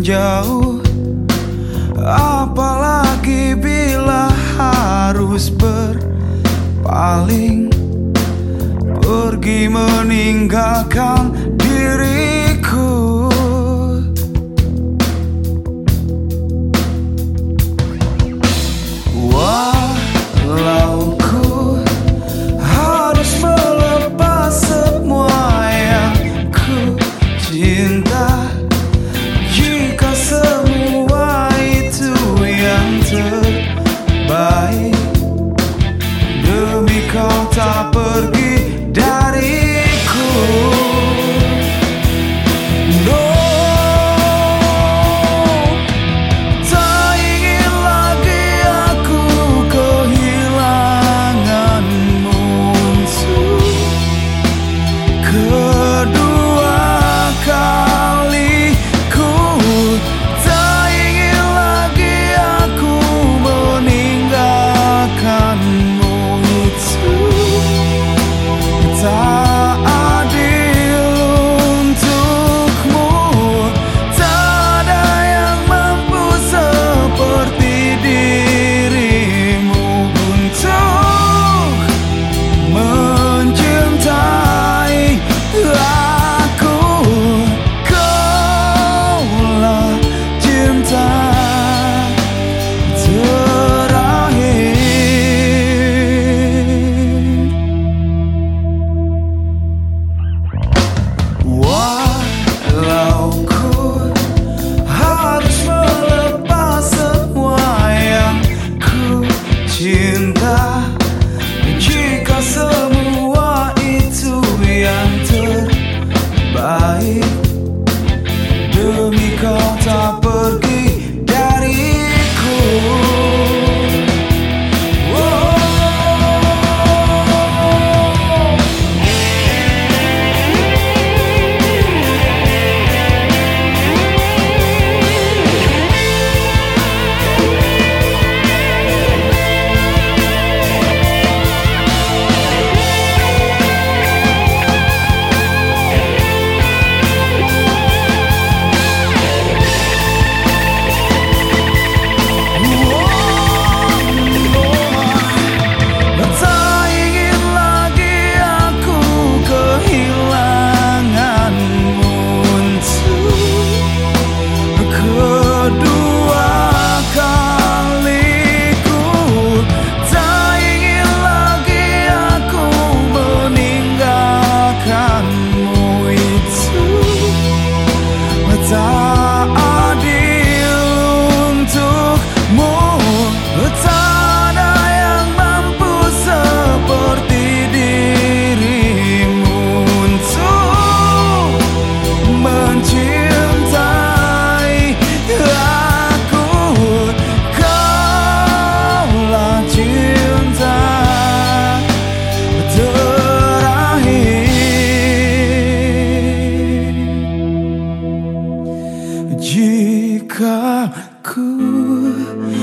menjauh Apalagi bila harus berpaling Pergi meninggalkan jika semua itu yang terbaik. 가 그.